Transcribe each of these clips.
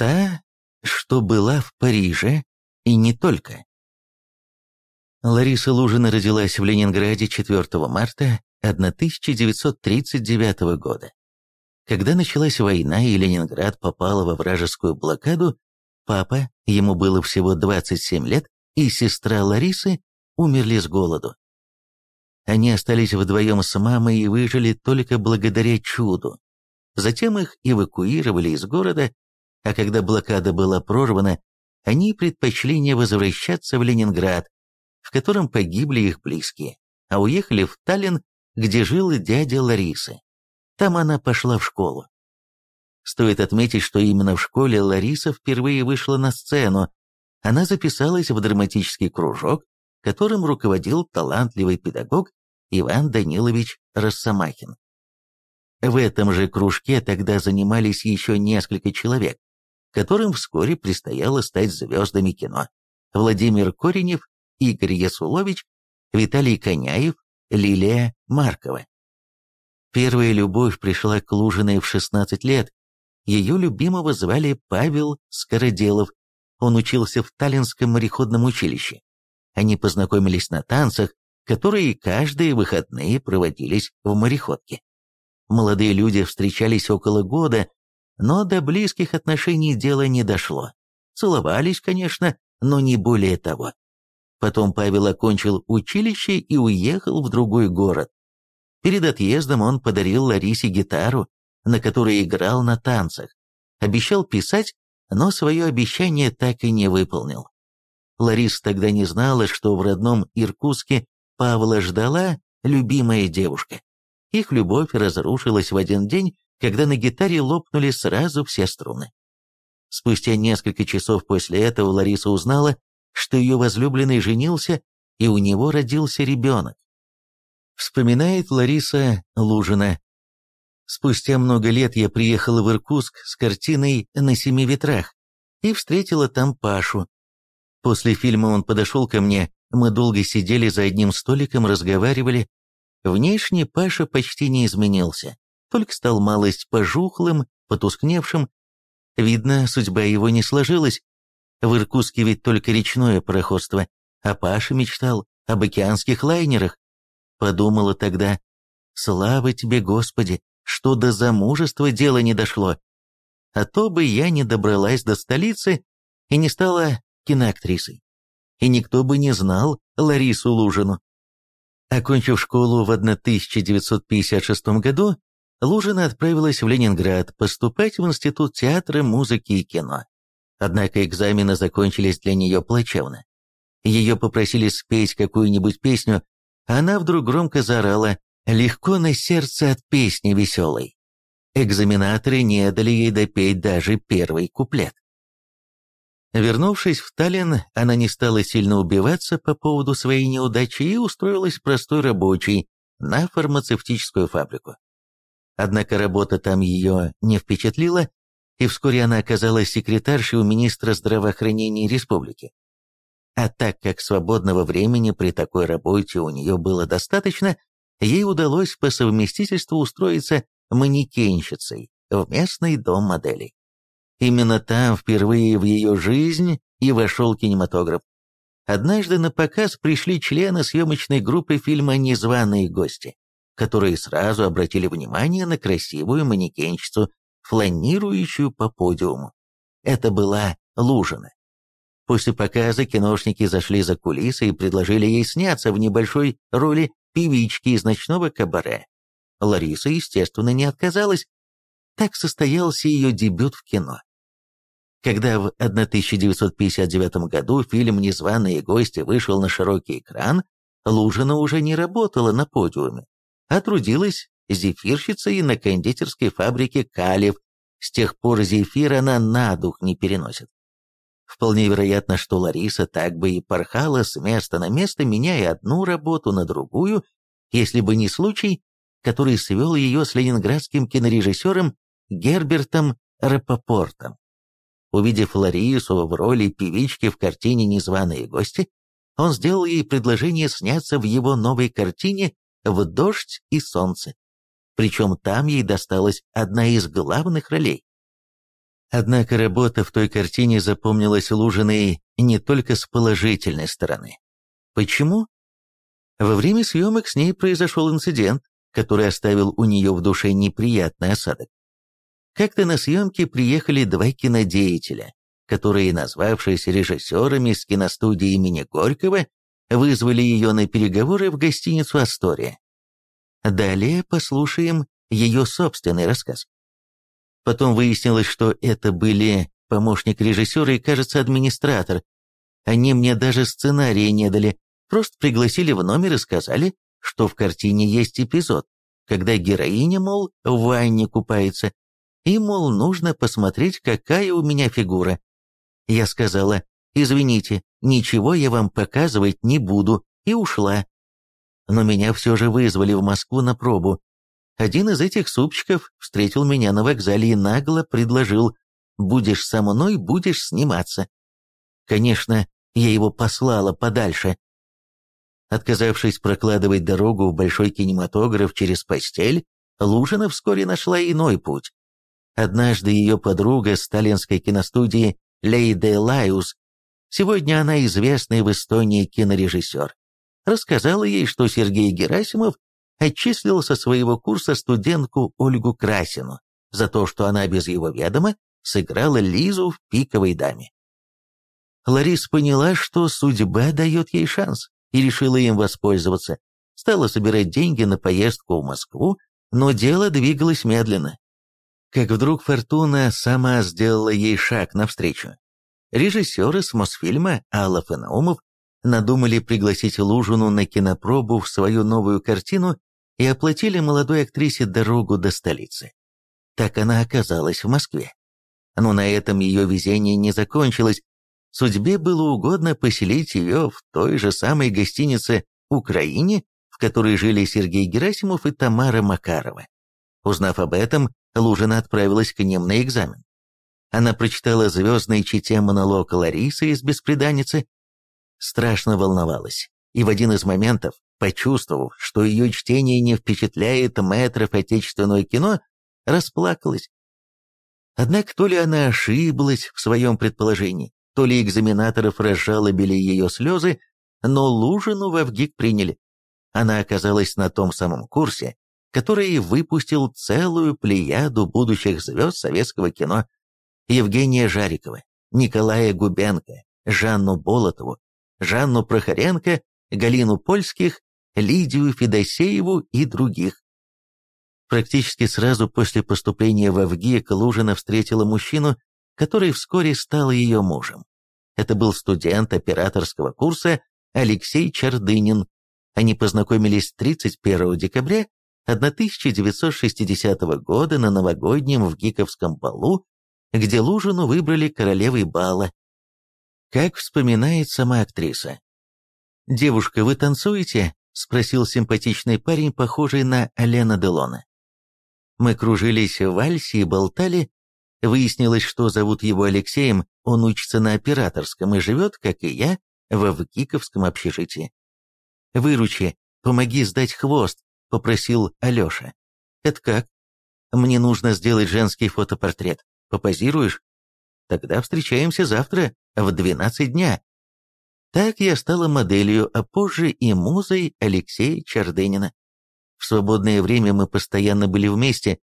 Та, что была в Париже, и не только. Лариса Лужина родилась в Ленинграде 4 марта 1939 года. Когда началась война и Ленинград попала во вражескую блокаду, папа, ему было всего 27 лет, и сестра Ларисы умерли с голоду. Они остались вдвоем с мамой и выжили только благодаря чуду. Затем их эвакуировали из города, а когда блокада была прорвана, они предпочли не возвращаться в Ленинград, в котором погибли их близкие, а уехали в Таллин, где жил дядя Ларисы. Там она пошла в школу. Стоит отметить, что именно в школе Лариса впервые вышла на сцену. Она записалась в драматический кружок, которым руководил талантливый педагог Иван Данилович Росомахин. В этом же кружке тогда занимались еще несколько человек, которым вскоре предстояло стать звездами кино. Владимир Коренев, Игорь Ясулович, Виталий Коняев, Лилия Маркова. Первая любовь пришла к Лужиной в 16 лет. Ее любимого звали Павел Скороделов. Он учился в Таллинском мореходном училище. Они познакомились на танцах, которые каждые выходные проводились в мореходке. Молодые люди встречались около года, но до близких отношений дело не дошло. Целовались, конечно, но не более того. Потом Павел окончил училище и уехал в другой город. Перед отъездом он подарил Ларисе гитару, на которой играл на танцах. Обещал писать, но свое обещание так и не выполнил. Лариса тогда не знала, что в родном Иркутске Павла ждала любимая девушка. Их любовь разрушилась в один день, когда на гитаре лопнули сразу все струны. Спустя несколько часов после этого Лариса узнала, что ее возлюбленный женился, и у него родился ребенок. Вспоминает Лариса Лужина. Спустя много лет я приехала в Иркутск с картиной «На семи ветрах» и встретила там Пашу. После фильма он подошел ко мне, мы долго сидели за одним столиком, разговаривали. Внешне Паша почти не изменился, только стал малость пожухлым, потускневшим. Видно, судьба его не сложилась. В Иркутске ведь только речное пароходство, а Паша мечтал об океанских лайнерах. Подумала тогда, слава тебе, Господи, что до замужества дело не дошло. А то бы я не добралась до столицы и не стала киноактрисой и никто бы не знал Ларису Лужину. Окончив школу в 1956 году, Лужина отправилась в Ленинград поступать в Институт театра, музыки и кино. Однако экзамены закончились для нее плачевно. Ее попросили спеть какую-нибудь песню, а она вдруг громко заорала «Легко на сердце от песни веселой». Экзаменаторы не дали ей допеть даже первый куплет. Вернувшись в Таллин, она не стала сильно убиваться по поводу своей неудачи и устроилась простой рабочей на фармацевтическую фабрику. Однако работа там ее не впечатлила, и вскоре она оказалась секретаршей у министра здравоохранения республики. А так как свободного времени при такой работе у нее было достаточно, ей удалось по совместительству устроиться манекенщицей в местный дом моделей. Именно там впервые в ее жизнь и вошел кинематограф. Однажды на показ пришли члены съемочной группы фильма «Незваные гости», которые сразу обратили внимание на красивую манекенщицу, фланирующую по подиуму. Это была Лужина. После показа киношники зашли за кулисы и предложили ей сняться в небольшой роли певички из ночного кабаре. Лариса, естественно, не отказалась. Так состоялся ее дебют в кино. Когда в 1959 году фильм «Незваные гости» вышел на широкий экран, Лужина уже не работала на подиуме, а трудилась зефирщицей на кондитерской фабрике «Калев». С тех пор зефир она на дух не переносит. Вполне вероятно, что Лариса так бы и порхала с места на место, меняя одну работу на другую, если бы не случай, который свел ее с ленинградским кинорежиссером Гербертом Рапопортом. Увидев Ларису в роли певички в картине «Незваные гости», он сделал ей предложение сняться в его новой картине «В дождь и солнце». Причем там ей досталась одна из главных ролей. Однако работа в той картине запомнилась Лужиной не только с положительной стороны. Почему? Во время съемок с ней произошел инцидент, который оставил у нее в душе неприятный осадок. Как-то на съемки приехали два кинодеятеля, которые, назвавшись режиссерами с киностудии имени Горького, вызвали ее на переговоры в гостиницу «Астория». Далее послушаем ее собственный рассказ. Потом выяснилось, что это были помощник режиссера и, кажется, администратор. Они мне даже сценария не дали, просто пригласили в номер и сказали, что в картине есть эпизод, когда героиня, мол, в ванне купается, и, мол, нужно посмотреть, какая у меня фигура. Я сказала, извините, ничего я вам показывать не буду, и ушла. Но меня все же вызвали в Москву на пробу. Один из этих супчиков встретил меня на вокзале и нагло предложил «Будешь со мной, будешь сниматься». Конечно, я его послала подальше. Отказавшись прокладывать дорогу в большой кинематограф через постель, Лужина вскоре нашла иной путь. Однажды ее подруга сталинской киностудии Лейде Лайус, сегодня она известный в Эстонии кинорежиссер, рассказала ей, что Сергей Герасимов отчислил со своего курса студентку Ольгу Красину за то, что она без его ведома сыграла Лизу в «Пиковой даме». Ларис поняла, что судьба дает ей шанс, и решила им воспользоваться. Стала собирать деньги на поездку в Москву, но дело двигалось медленно как вдруг Фортуна сама сделала ей шаг навстречу. Режиссеры с Мосфильма Аллов и Наумов надумали пригласить Лужину на кинопробу в свою новую картину и оплатили молодой актрисе дорогу до столицы. Так она оказалась в Москве. Но на этом ее везение не закончилось. Судьбе было угодно поселить ее в той же самой гостинице «Украине», в которой жили Сергей Герасимов и Тамара Макарова. Узнав об этом, Лужина отправилась к ним на экзамен. Она прочитала звездный чите монолог Ларисы из «Беспреданницы», страшно волновалась, и в один из моментов, почувствовав, что ее чтение не впечатляет мэтров отечественного кино, расплакалась. Однако то ли она ошиблась в своем предположении, то ли экзаменаторов разжалобили ее слезы, но Лужину в ВГИК приняли. Она оказалась на том самом курсе, который выпустил целую плеяду будущих звезд советского кино. Евгения Жарикова, Николая Губенко, Жанну Болотову, Жанну Прохоренко, Галину Польских, Лидию Федосееву и других. Практически сразу после поступления в ВГИК Лужина встретила мужчину, который вскоре стал ее мужем. Это был студент операторского курса Алексей Чардынин. Они познакомились 31 декабря 1960 года на новогоднем в Гиковском балу, где Лужину выбрали королевой бала. Как вспоминает сама актриса. «Девушка, вы танцуете?» — спросил симпатичный парень, похожий на Алена Делона. Мы кружились в вальсе и болтали. Выяснилось, что зовут его Алексеем, он учится на операторском и живет, как и я, во Вгиковском общежитии. «Выручи, помоги сдать хвост», — попросил Алеша. «Это как?» «Мне нужно сделать женский фотопортрет. Попозируешь?» «Тогда встречаемся завтра в 12 дня». Так я стала моделью, а позже и музой Алексея Чардынина. В свободное время мы постоянно были вместе.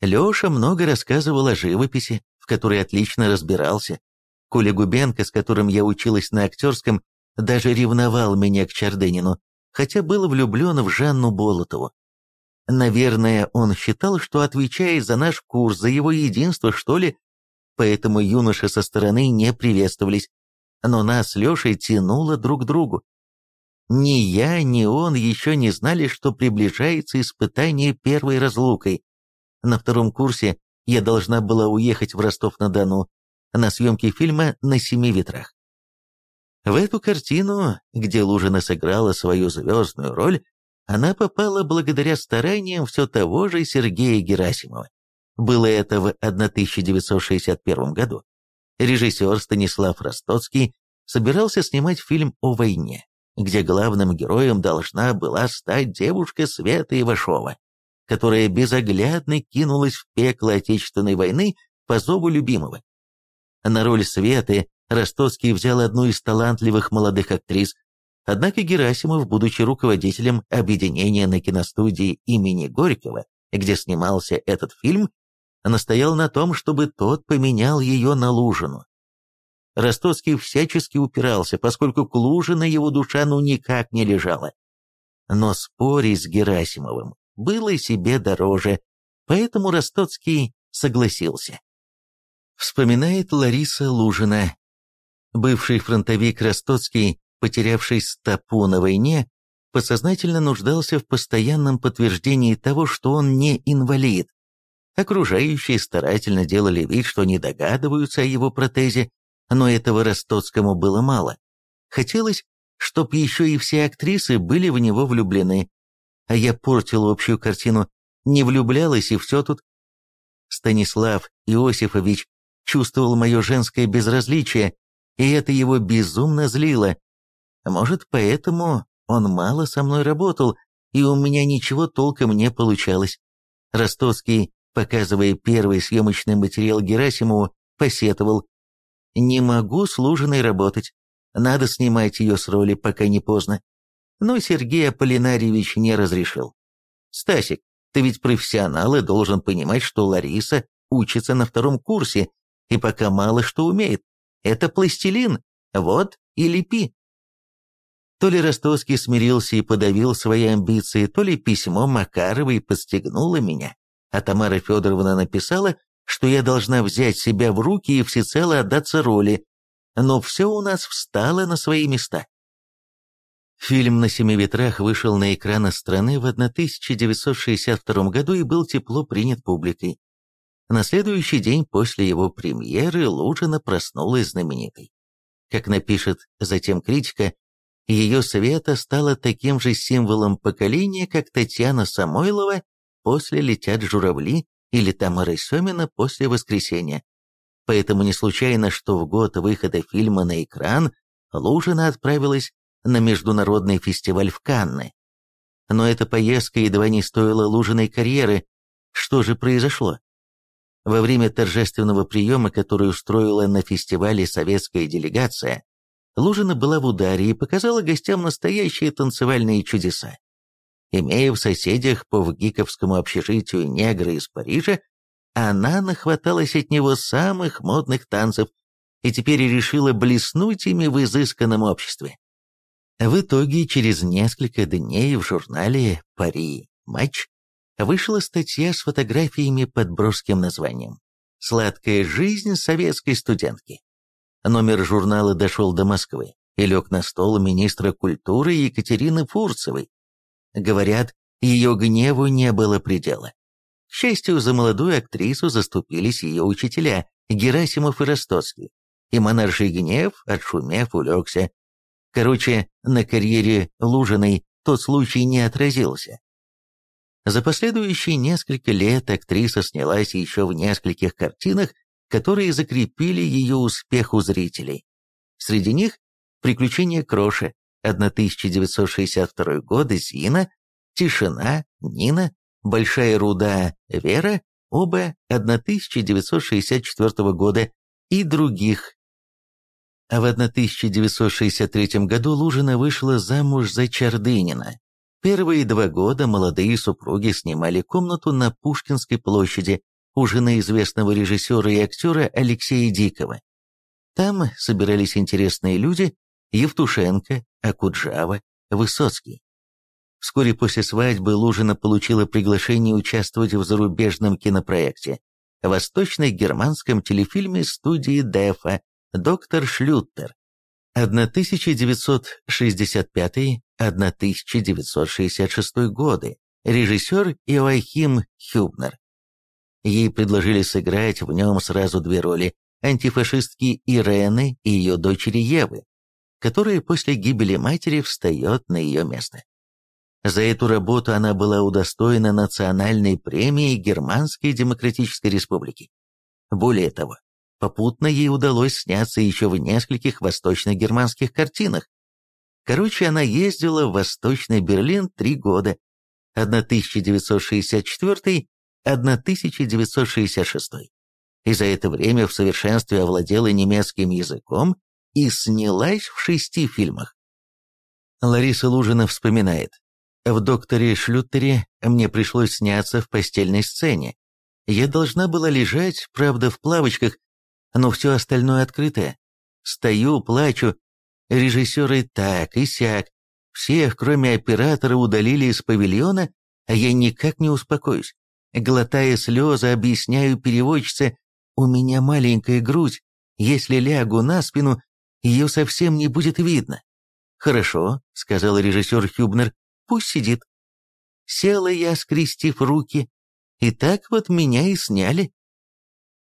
Леша много рассказывал о живописи, в которой отлично разбирался. Коля Губенко, с которым я училась на актерском, даже ревновал меня к Чардынину, хотя был влюблен в Жанну Болотову. Наверное, он считал, что отвечает за наш курс, за его единство, что ли, поэтому юноши со стороны не приветствовались, но нас с Лешей тянуло друг к другу. Ни я, ни он еще не знали, что приближается испытание первой разлукой. На втором курсе я должна была уехать в Ростов-на-Дону на съемки фильма «На семи ветрах». В эту картину, где Лужина сыграла свою звездную роль, она попала благодаря стараниям все того же Сергея Герасимова. Было это в 1961 году. Режиссер Станислав Ростоцкий собирался снимать фильм о войне, где главным героем должна была стать девушка Света Ивашова, которая безоглядно кинулась в пекло Отечественной войны по зову любимого. На роль Светы Ростоцкий взял одну из талантливых молодых актрис, однако Герасимов, будучи руководителем объединения на киностудии имени Горького, где снимался этот фильм, настоял на том, чтобы тот поменял ее на Лужину. Ростоцкий всячески упирался, поскольку к Лужино его душа ну никак не лежала. Но спорить с Герасимовым было себе дороже, поэтому Ростоцкий согласился. Вспоминает Лариса Лужина. Бывший фронтовик Ростоцкий, потерявший стопу на войне, подсознательно нуждался в постоянном подтверждении того, что он не инвалид. Окружающие старательно делали вид, что не догадываются о его протезе, но этого Ростоцкому было мало. Хотелось, чтоб еще и все актрисы были в него влюблены. А я портил общую картину, не влюблялась и все тут. Станислав Иосифович чувствовал мое женское безразличие, и это его безумно злило. Может, поэтому он мало со мной работал, и у меня ничего толком не получалось. Ростоцкий, показывая первый съемочный материал Герасимову, посетовал, не могу с Лужиной работать. Надо снимать ее с роли, пока не поздно. Но Сергей Аполлинарьевич не разрешил. Стасик, ты ведь профессионал и должен понимать, что Лариса учится на втором курсе и пока мало что умеет. Это пластилин. Вот и лепи. То ли Ростовский смирился и подавил свои амбиции, то ли письмо Макаровой подстегнуло меня, а Тамара Федоровна написала, что я должна взять себя в руки и всецело отдаться роли, но все у нас встало на свои места. Фильм «На семи ветрах» вышел на экраны страны в 1962 году и был тепло принят публикой. На следующий день после его премьеры Лужина проснулась знаменитой. Как напишет затем критика, ее света стала таким же символом поколения, как Татьяна Самойлова после «Летят журавли» или Тамара Семина после «Воскресенья». Поэтому не случайно, что в год выхода фильма на экран Лужина отправилась на международный фестиваль в Канны. Но эта поездка едва не стоила Лужиной карьеры. Что же произошло? Во время торжественного приема, который устроила на фестивале советская делегация, Лужина была в ударе и показала гостям настоящие танцевальные чудеса. Имея в соседях по вгиковскому общежитию негра из Парижа, она нахваталась от него самых модных танцев и теперь решила блеснуть ими в изысканном обществе. В итоге через несколько дней в журнале «Пари Матч» вышла статья с фотографиями под броским названием «Сладкая жизнь советской студентки». Номер журнала дошел до Москвы и лег на стол министра культуры Екатерины Фурцевой, Говорят, ее гневу не было предела. К счастью, за молодую актрису заступились ее учителя Герасимов и Ростоцкий, и монарший гнев, отшумев, улегся. Короче, на карьере Лужиной тот случай не отразился. За последующие несколько лет актриса снялась еще в нескольких картинах, которые закрепили ее успех у зрителей. Среди них «Приключения Кроши», 1962 год Зина, Тишина, Нина, Большая руда, Вера, оба 1964 года и других. А в 1963 году Лужина вышла замуж за Чардынина. Первые два года молодые супруги снимали комнату на Пушкинской площади у жены известного режиссера и актера Алексея Дикого. Там собирались интересные люди, Евтушенко, Акуджава, Высоцкий. Вскоре после свадьбы Лужина получила приглашение участвовать в зарубежном кинопроекте, восточно-германском телефильме студии Дефа «Доктор Шлюттер» 1965-1966 годы, режиссер Иоахим Хюбнер. Ей предложили сыграть в нем сразу две роли – антифашистки Ирены и ее дочери Евы которая после гибели матери встает на ее место. За эту работу она была удостоена национальной премии Германской Демократической Республики. Более того, попутно ей удалось сняться еще в нескольких восточно-германских картинах. Короче, она ездила в Восточный Берлин три года, 1964-1966. и за это время в совершенстве овладела немецким языком и снялась в шести фильмах. Лариса Лужина вспоминает. В «Докторе Шлюттере» мне пришлось сняться в постельной сцене. Я должна была лежать, правда, в плавочках, но все остальное открытое. Стою, плачу. Режиссеры так и сяк. Всех, кроме оператора, удалили из павильона, а я никак не успокоюсь. Глотая слезы, объясняю переводчице, у меня маленькая грудь, если лягу на спину, ее совсем не будет видно. «Хорошо», — сказал режиссер Хюбнер, — «пусть сидит». Села я, скрестив руки, и так вот меня и сняли.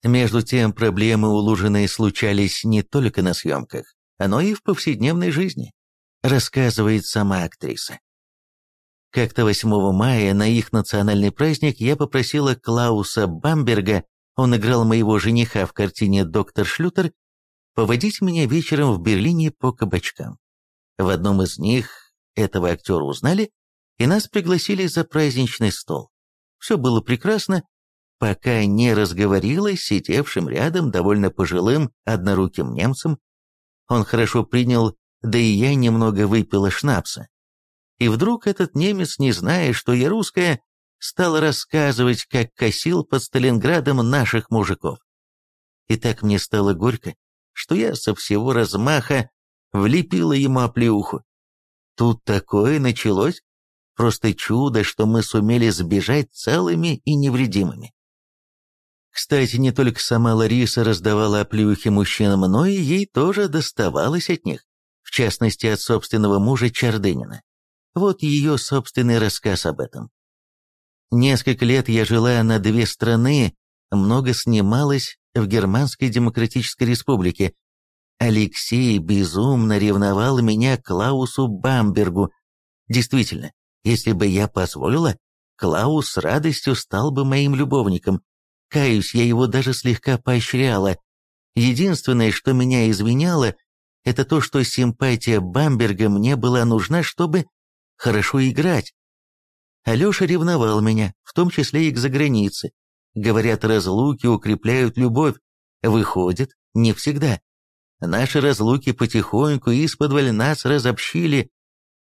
Между тем, проблемы у Лужиной случались не только на съемках, но и в повседневной жизни, рассказывает сама актриса. Как-то 8 мая на их национальный праздник я попросила Клауса Бамберга, он играл моего жениха в картине «Доктор Шлютер», поводить меня вечером в Берлине по кабачкам. В одном из них этого актера узнали, и нас пригласили за праздничный стол. Все было прекрасно, пока не разговорилась с сидевшим рядом довольно пожилым одноруким немцем. Он хорошо принял, да и я немного выпила шнапса. И вдруг этот немец, не зная, что я русская, стал рассказывать, как косил под Сталинградом наших мужиков. И так мне стало горько, что я со всего размаха влепила ему оплеуху. Тут такое началось, просто чудо, что мы сумели сбежать целыми и невредимыми. Кстати, не только сама Лариса раздавала оплеухи мужчинам, но и ей тоже доставалось от них, в частности от собственного мужа Чардынина. Вот ее собственный рассказ об этом. Несколько лет я жила на две страны, много снималась в Германской Демократической Республике. Алексей безумно ревновал меня Клаусу Бамбергу. Действительно, если бы я позволила, Клаус с радостью стал бы моим любовником, Каюсь, я его даже слегка поощряла. Единственное, что меня извиняло, это то, что симпатия Бамберга мне была нужна, чтобы хорошо играть. Алеша ревновал меня, в том числе и к загранице. Говорят, разлуки укрепляют любовь. Выходит, не всегда. Наши разлуки потихоньку исподволь нас разобщили.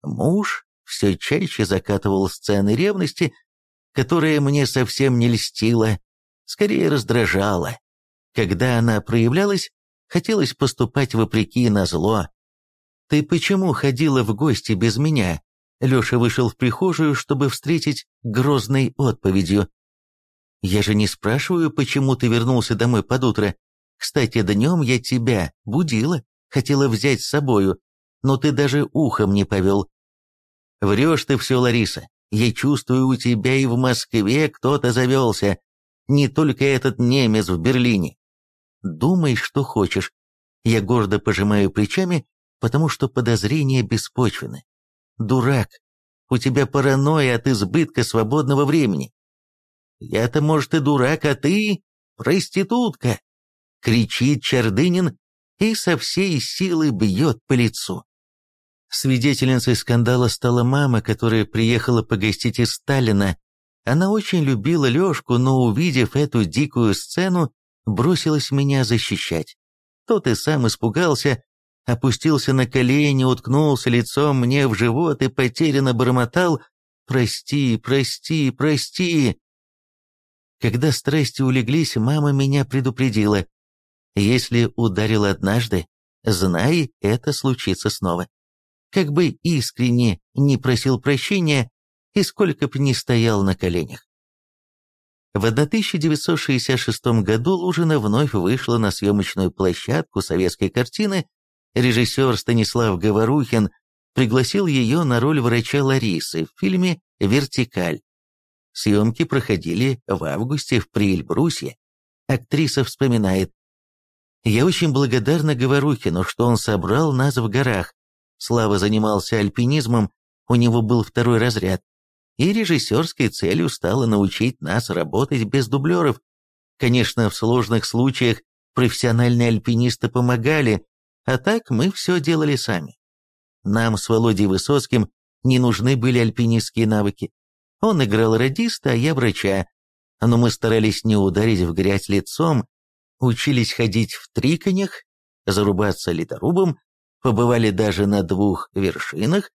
Муж все чаще закатывал сцены ревности, которая мне совсем не льстила скорее раздражала. Когда она проявлялась, хотелось поступать вопреки на зло. «Ты почему ходила в гости без меня?» Леша вышел в прихожую, чтобы встретить грозной отповедью. «Я же не спрашиваю, почему ты вернулся домой под утро. Кстати, днем я тебя будила, хотела взять с собою, но ты даже ухом не повел. Врешь ты все, Лариса. Я чувствую, у тебя и в Москве кто-то завелся. Не только этот немец в Берлине. Думай, что хочешь. Я гордо пожимаю плечами, потому что подозрения беспочвены. Дурак, у тебя паранойя от избытка свободного времени. Я-то, может, и дурак, а ты проститутка, кричит Чардынин и со всей силы бьет по лицу. Свидетельницей скандала стала мама, которая приехала погостить из Сталина она очень любила Лешку, но, увидев эту дикую сцену, бросилась меня защищать. Тот и сам испугался, опустился на колени, уткнулся лицом мне в живот и потерянно бормотал «Прости, прости, прости». Когда страсти улеглись, мама меня предупредила. Если ударил однажды, знай, это случится снова. Как бы искренне не просил прощения, и сколько б ни стоял на коленях. В 1966 году Лужина вновь вышла на съемочную площадку советской картины. Режиссер Станислав Говорухин пригласил ее на роль врача Ларисы в фильме «Вертикаль». Съемки проходили в августе в Приэльбрусе. Актриса вспоминает. «Я очень благодарна Говорухину, что он собрал нас в горах. Слава занимался альпинизмом, у него был второй разряд и режиссерской целью стало научить нас работать без дублеров. Конечно, в сложных случаях профессиональные альпинисты помогали, а так мы все делали сами. Нам с Володей Высоцким не нужны были альпинистские навыки. Он играл радиста, а я врача. Но мы старались не ударить в грязь лицом, учились ходить в триконях, зарубаться ледорубом, побывали даже на двух вершинах,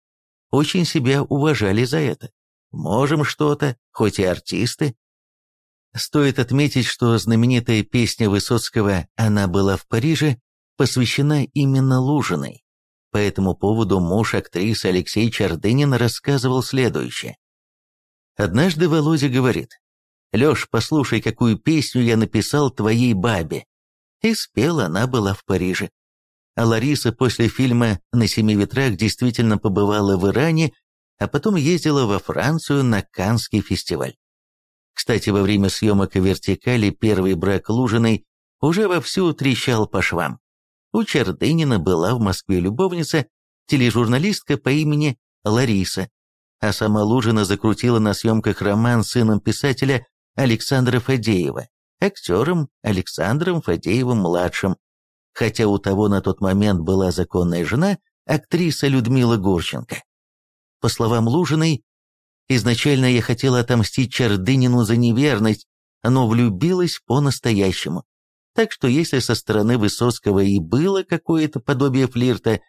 очень себя уважали за это. Можем что-то, хоть и артисты. Стоит отметить, что знаменитая песня Высоцкого «Она была в Париже» посвящена именно Лужиной. По этому поводу муж актрисы Алексей Чардынин рассказывал следующее. Однажды Володя говорит, «Леш, послушай, какую песню я написал твоей бабе». И спела она была в Париже. А Лариса после фильма «На семи ветрах» действительно побывала в Иране, а потом ездила во Францию на Каннский фестиваль. Кстати, во время съемок «Вертикали» первый брак Лужиной уже вовсю трещал по швам. У Чердынина была в Москве любовница, тележурналистка по имени Лариса, а сама Лужина закрутила на съемках роман с сыном писателя Александра Фадеева, актером Александром Фадеевым-младшим, хотя у того на тот момент была законная жена, актриса Людмила Гурченко. По словам Лужиной, изначально я хотела отомстить Чердынину за неверность, но влюбилась по-настоящему. Так что если со стороны Высоцкого и было какое-то подобие флирта,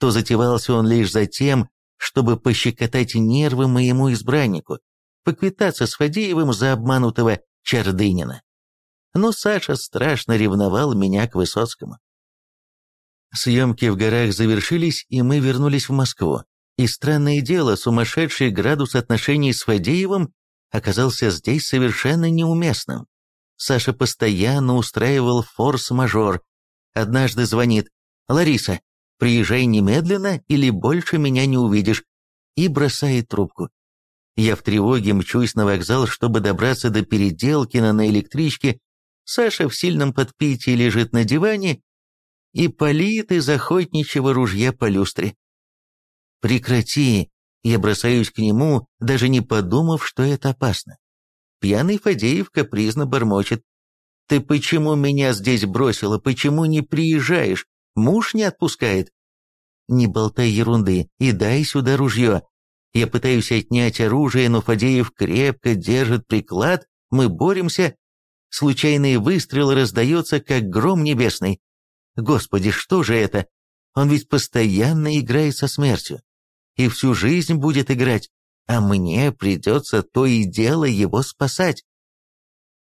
то затевался он лишь за тем, чтобы пощекотать нервы моему избраннику, поквитаться с Фадеевым за обманутого Чердынина. Но Саша страшно ревновал меня к Высоцкому. Съемки в горах завершились, и мы вернулись в Москву. И странное дело, сумасшедший градус отношений с Фадеевым оказался здесь совершенно неуместным. Саша постоянно устраивал форс-мажор. Однажды звонит «Лариса, приезжай немедленно или больше меня не увидишь», и бросает трубку. Я в тревоге мчусь на вокзал, чтобы добраться до Переделкина на электричке. Саша в сильном подпитии лежит на диване и палит из охотничьего ружья по люстре. «Прекрати!» Я бросаюсь к нему, даже не подумав, что это опасно. Пьяный Фадеев капризно бормочет. «Ты почему меня здесь бросила? Почему не приезжаешь? Муж не отпускает?» «Не болтай ерунды и дай сюда ружье. Я пытаюсь отнять оружие, но Фадеев крепко держит приклад, мы боремся. Случайные выстрелы раздаются, как гром небесный. Господи, что же это? Он ведь постоянно играет со смертью. И всю жизнь будет играть а мне придется то и дело его спасать.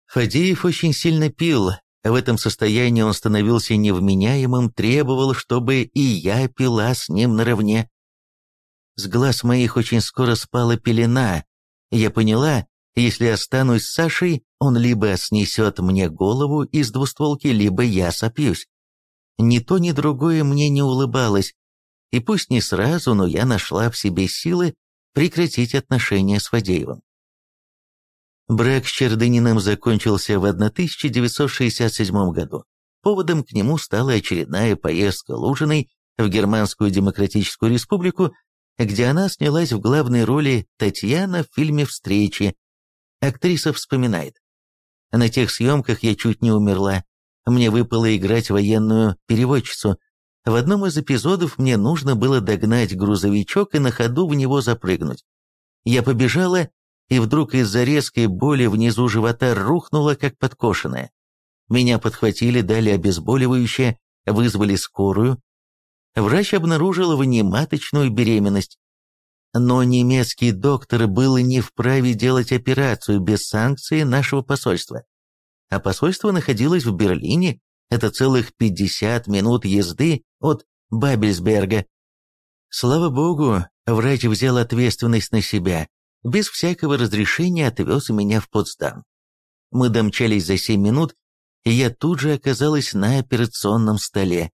Фадеев очень сильно пил, в этом состоянии он становился невменяемым, требовал, чтобы и я пила с ним наравне. С глаз моих очень скоро спала пелена. Я поняла, если останусь с Сашей, он либо снесет мне голову из двустволки, либо я сопьюсь. Ни то, ни другое мне не улыбалось, и пусть не сразу, но я нашла в себе силы прекратить отношения с Фадеевым. Брак с Чердыниным закончился в 1967 году. Поводом к нему стала очередная поездка Лужиной в Германскую Демократическую Республику, где она снялась в главной роли Татьяна в фильме «Встречи». Актриса вспоминает. «На тех съемках я чуть не умерла. Мне выпало играть военную переводчицу, в одном из эпизодов мне нужно было догнать грузовичок и на ходу в него запрыгнуть. Я побежала, и вдруг из-за резкой боли внизу живота рухнула, как подкошенная. Меня подхватили, дали обезболивающее, вызвали скорую. Врач обнаружил внематочную беременность. Но немецкий доктор был не вправе делать операцию без санкции нашего посольства. А посольство находилось в Берлине, это целых 50 минут езды от Бабельсберга. Слава богу, врач взял ответственность на себя, без всякого разрешения отвез меня в Потсдам. Мы домчались за 7 минут, и я тут же оказалась на операционном столе.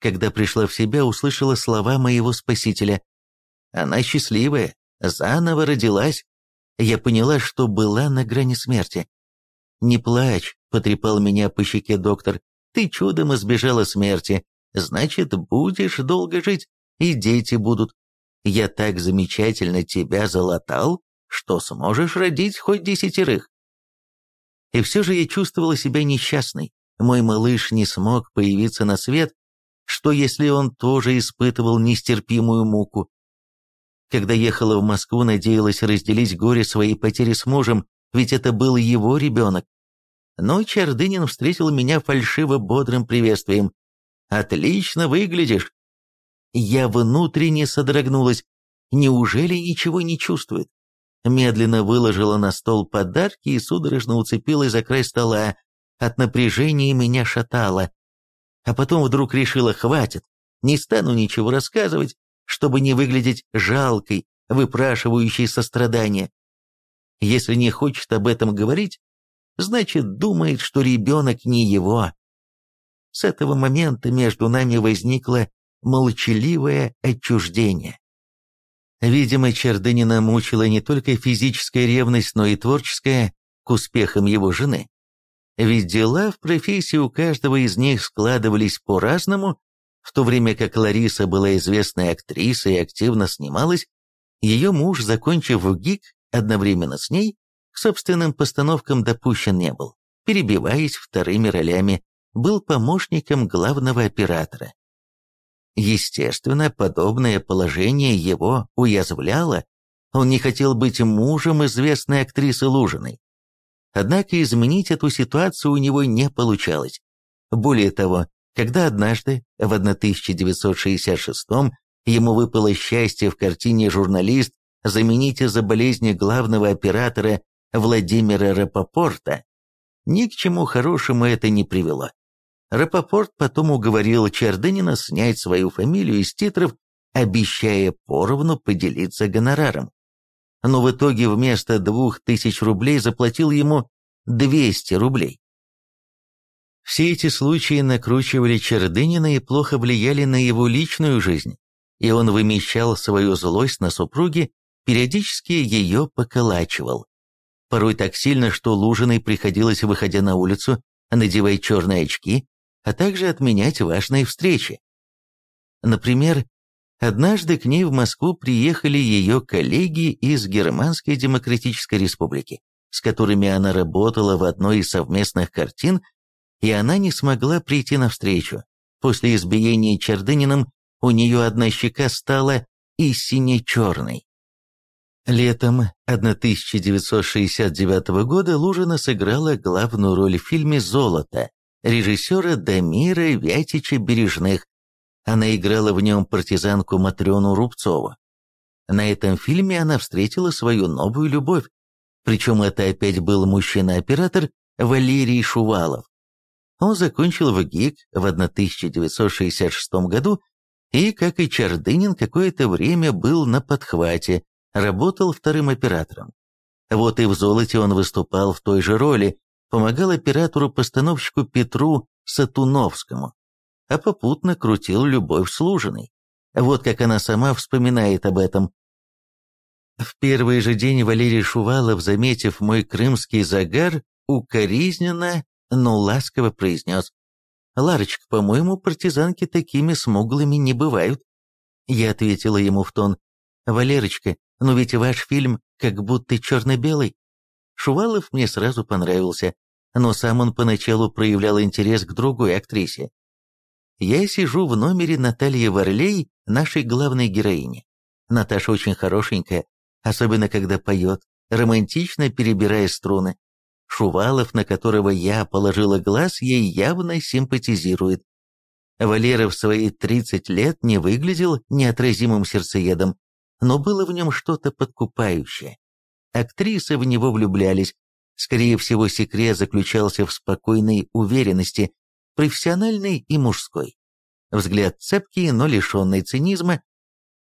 Когда пришла в себя, услышала слова моего спасителя. Она счастливая, заново родилась. Я поняла, что была на грани смерти. «Не плачь», — потрепал меня по щеке доктор. «Ты чудом избежала смерти значит, будешь долго жить, и дети будут. Я так замечательно тебя залатал, что сможешь родить хоть десятерых. И все же я чувствовала себя несчастной. Мой малыш не смог появиться на свет, что если он тоже испытывал нестерпимую муку. Когда ехала в Москву, надеялась разделить горе своей потери с мужем, ведь это был его ребенок. Но Чардынин встретил меня фальшиво-бодрым приветствием. «Отлично выглядишь!» Я внутренне содрогнулась. Неужели ничего не чувствует? Медленно выложила на стол подарки и судорожно уцепилась за край стола. От напряжения меня шатало. А потом вдруг решила, хватит, не стану ничего рассказывать, чтобы не выглядеть жалкой, выпрашивающей сострадания. Если не хочет об этом говорить, значит, думает, что ребенок не его. С этого момента между нами возникло молчаливое отчуждение. Видимо, Чердынина мучила не только физическая ревность, но и творческая к успехам его жены. Ведь дела в профессии у каждого из них складывались по-разному, в то время как Лариса была известной актрисой и активно снималась, ее муж, закончив в ГИК, одновременно с ней, к собственным постановкам допущен не был, перебиваясь вторыми ролями, был помощником главного оператора. Естественно, подобное положение его уязвляло, он не хотел быть мужем известной актрисы Лужиной. Однако изменить эту ситуацию у него не получалось. Более того, когда однажды, в 1966 ему выпало счастье в картине «Журналист» заменить из-за болезни главного оператора Владимира Рапопорта, ни к чему хорошему это не привело. Рапопорт потом уговорил Чардынина снять свою фамилию из титров, обещая поровну поделиться гонораром. Но в итоге вместо двух тысяч рублей заплатил ему 200 рублей. Все эти случаи накручивали Чердынина и плохо влияли на его личную жизнь, и он вымещал свою злость на супруге, периодически ее поколачивал. Порой так сильно, что Лужиной приходилось, выходя на улицу, надевать черные очки, а также отменять важные встречи. Например, однажды к ней в Москву приехали ее коллеги из Германской Демократической Республики, с которыми она работала в одной из совместных картин, и она не смогла прийти на встречу. После избиения Чердыниным у нее одна щека стала и сине-черной. Летом 1969 года Лужина сыграла главную роль в фильме «Золото» режиссера Дамира Вятича Бережных. Она играла в нем партизанку Матрёну Рубцову. На этом фильме она встретила свою новую любовь. Причем это опять был мужчина-оператор Валерий Шувалов. Он закончил в ГИК в 1966 году и, как и Чардынин, какое-то время был на подхвате, работал вторым оператором. Вот и в «Золоте» он выступал в той же роли, помогал оператору-постановщику Петру Сатуновскому, а попутно крутил любовь с Лужиной. Вот как она сама вспоминает об этом. В первый же день Валерий Шувалов, заметив мой крымский загар, укоризненно, но ласково произнес. «Ларочка, по-моему, партизанки такими смуглыми не бывают». Я ответила ему в тон. «Валерочка, но ведь ваш фильм как будто черно-белый». Шувалов мне сразу понравился но сам он поначалу проявлял интерес к другой актрисе. Я сижу в номере Натальи Варлей, нашей главной героини. Наташа очень хорошенькая, особенно когда поет, романтично перебирая струны. Шувалов, на которого я положила глаз, ей явно симпатизирует. Валера в свои 30 лет не выглядел неотразимым сердцеедом, но было в нем что-то подкупающее. Актрисы в него влюблялись, Скорее всего, секрет заключался в спокойной уверенности, профессиональной и мужской. Взгляд цепкий, но лишенный цинизма.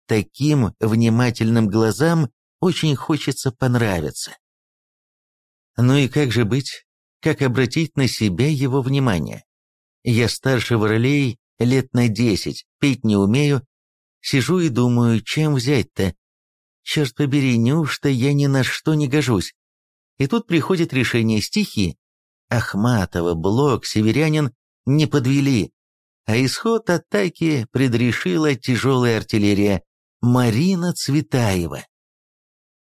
Таким внимательным глазам очень хочется понравиться. Ну и как же быть? Как обратить на себя его внимание? Я старше Воролей лет на десять, петь не умею. Сижу и думаю, чем взять-то? Черт побери, неужто я ни на что не гожусь? И тут приходит решение стихи. Ахматова, Блок, Северянин не подвели, а исход атаки предрешила тяжелая артиллерия Марина Цветаева.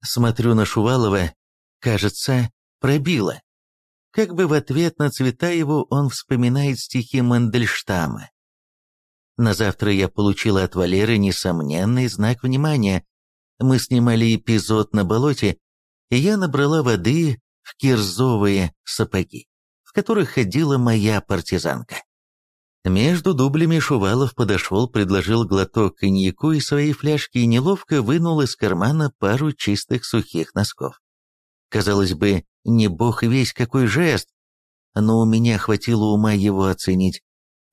Смотрю на Шувалова, кажется, пробила. Как бы в ответ на Цветаеву он вспоминает стихи Мандельштама. На завтра я получила от Валеры несомненный знак внимания. Мы снимали эпизод на болоте, и я набрала воды в кирзовые сапоги. которых ходила моя партизанка. Между дублями Шувалов подошел, предложил глоток коньяку из своей фляжки и неловко вынул из кармана пару чистых сухих носков. Казалось бы, не бог весь какой жест, но у меня хватило ума его оценить.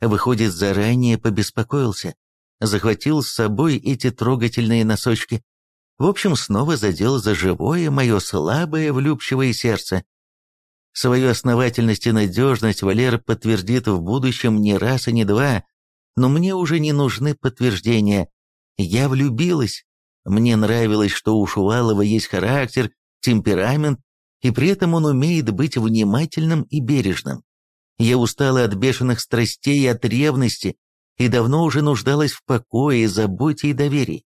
Выходит, заранее побеспокоился, захватил с собой эти трогательные носочки. В общем, снова задел за живое мое слабое влюбчивое сердце. Свою основательность и надежность Валер подтвердит в будущем не раз и не два, но мне уже не нужны подтверждения. Я влюбилась. Мне нравилось, что у Шувалова есть характер, темперамент, и при этом он умеет быть внимательным и бережным. Я устала от бешеных страстей и от ревности, и давно уже нуждалась в покое, заботе и доверии.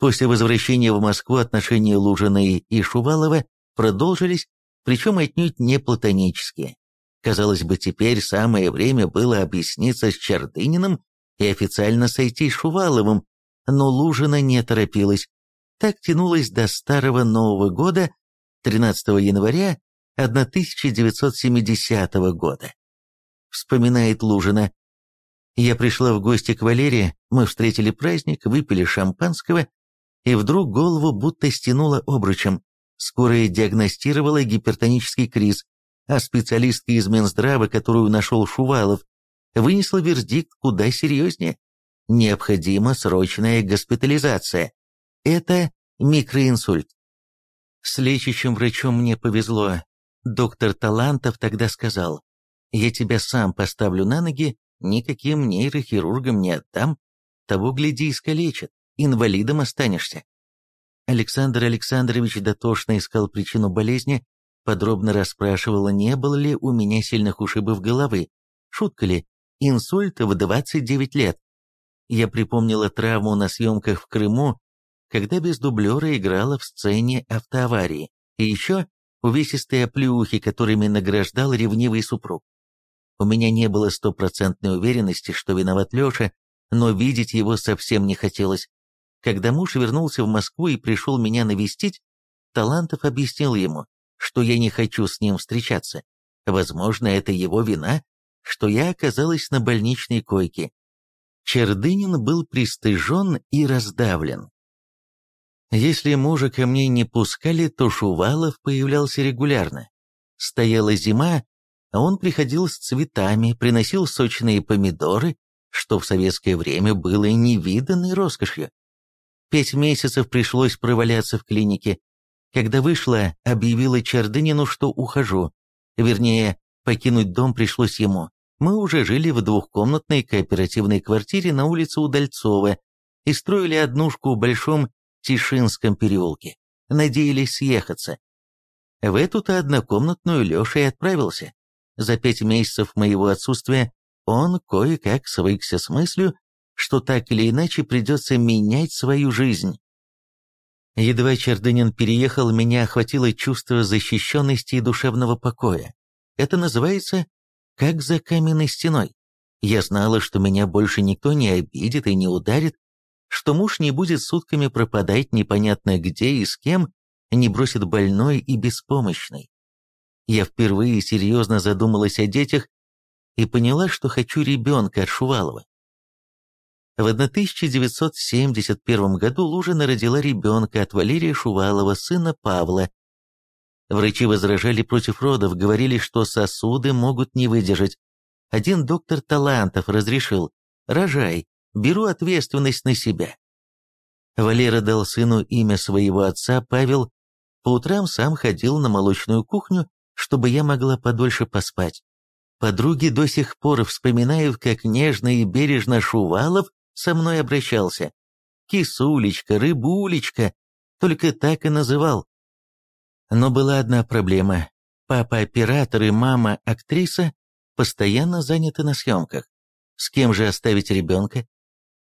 После возвращения в Москву отношения Лужина и Шувалова продолжились, причем отнюдь не платонические. Казалось бы, теперь самое время было объясниться с Чардыниным и официально сойти с Шуваловым, но Лужина не торопилась. Так тянулось до Старого Нового года, 13 января 1970 года. Вспоминает Лужина. Я пришла в гости к Валерии, мы встретили праздник, выпили шампанского, и вдруг голову будто стянуло обручем. Скорая диагностировала гипертонический криз, а специалистка из Минздрава, которую нашел Шувалов, вынесла вердикт куда серьезнее. Необходима срочная госпитализация. Это микроинсульт. С лечащим врачом мне повезло. Доктор Талантов тогда сказал, «Я тебя сам поставлю на ноги, никаким нейрохирургам не отдам, того, гляди, искалечат, инвалидом останешься». Александр Александрович дотошно искал причину болезни, подробно расспрашивал, не было ли у меня сильных ушибов головы, шутка ли, инсульт в 29 лет. Я припомнила травму на съемках в Крыму, когда без дублера играла в сцене автоаварии, и еще увесистые оплеухи, которыми награждал ревнивый супруг. У меня не было стопроцентной уверенности, что виноват Леша, но видеть его совсем не хотелось. Когда муж вернулся в Москву и пришел меня навестить, Талантов объяснил ему, что я не хочу с ним встречаться. Возможно, это его вина, что я оказалась на больничной койке. Чердынин был пристыжен и раздавлен. Если мужа ко мне не пускали, то Шувалов появлялся регулярно. Стояла зима, а он приходил с цветами, приносил сочные помидоры, что в советское время было невиданной роскошью. Пять месяцев пришлось проваляться в клинике. Когда вышла, объявила Чардынину, что ухожу. Вернее, покинуть дом пришлось ему. Мы уже жили в двухкомнатной кооперативной квартире на улице Удальцова и строили однушку в Большом Тишинском переулке. Надеялись съехаться. В эту-то однокомнатную Леша и отправился. За пять месяцев моего отсутствия он кое-как свыкся с мыслью, что так или иначе придется менять свою жизнь. Едва Чердынин переехал, меня охватило чувство защищенности и душевного покоя. Это называется «как за каменной стеной». Я знала, что меня больше никто не обидит и не ударит, что муж не будет сутками пропадать непонятно где и с кем, не бросит больной и беспомощный. Я впервые серьезно задумалась о детях и поняла, что хочу ребенка от Шувалова. В 1971 году Лужина родила ребенка от Валерия Шувалова, сына Павла. Врачи возражали против родов, говорили, что сосуды могут не выдержать. Один доктор Талантов разрешил «Рожай, беру ответственность на себя». Валера дал сыну имя своего отца, Павел. По утрам сам ходил на молочную кухню, чтобы я могла подольше поспать. Подруги до сих пор вспоминают, как нежно и бережно Шувалов со мной обращался. Кисулечка, рыбулечка, только так и называл. Но была одна проблема. Папа-оператор и мама-актриса постоянно заняты на съемках. С кем же оставить ребенка?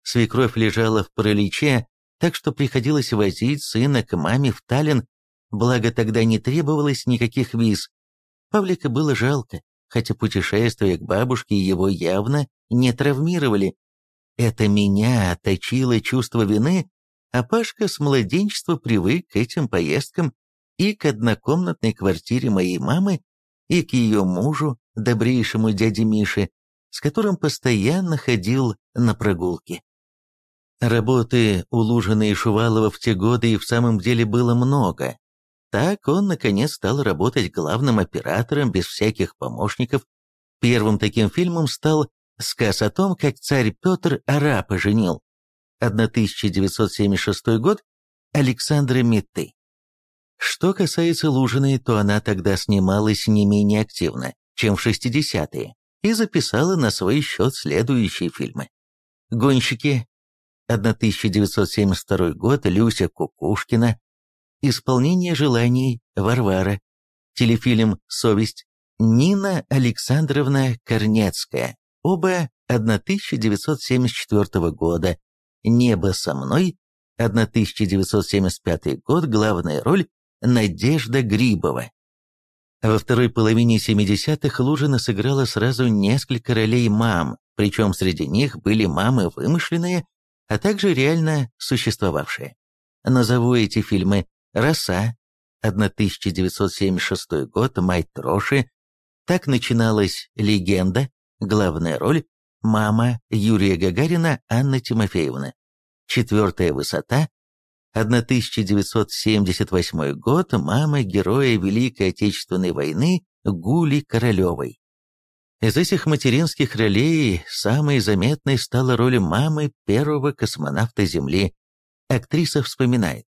Свекровь лежала в параличе, так что приходилось возить сына к маме в Таллин, благо тогда не требовалось никаких виз. Павлика было жалко, хотя путешествия к бабушке его явно не травмировали. Это меня точило чувство вины, а Пашка с младенчества привык к этим поездкам и к однокомнатной квартире моей мамы, и к ее мужу, добрейшему дяде Мише, с которым постоянно ходил на прогулки. Работы у Лужина и Шувалова в те годы и в самом деле было много. Так он, наконец, стал работать главным оператором без всяких помощников. Первым таким фильмом стал «Сказ о том, как царь Петр арапа женил». 1976 год Александра Митты. Что касается Лужиной, то она тогда снималась не менее активно, чем в 60-е, и записала на свой счет следующие фильмы. «Гонщики», 1972 год, Люся Кукушкина, «Исполнение желаний», Варвара, телефильм «Совесть», Нина Александровна Корнецкая, оба 1974 года, «Небо со мной», 1975 год, главная роль Надежда Грибова. Во второй половине 70-х Лужина сыграла сразу несколько ролей мам, причем среди них были мамы вымышленные, а также реально существовавшие. Назову эти фильмы «Роса», 1976 год, «Мать Троши», так начиналась «Легенда», главная роль «Мама» Юрия Гагарина Анна Тимофеевна. «Четвертая высота», 1978 год, мама героя Великой Отечественной войны Гули Королевой. Из этих материнских ролей самой заметной стала роль мамы первого космонавта Земли. Актриса вспоминает.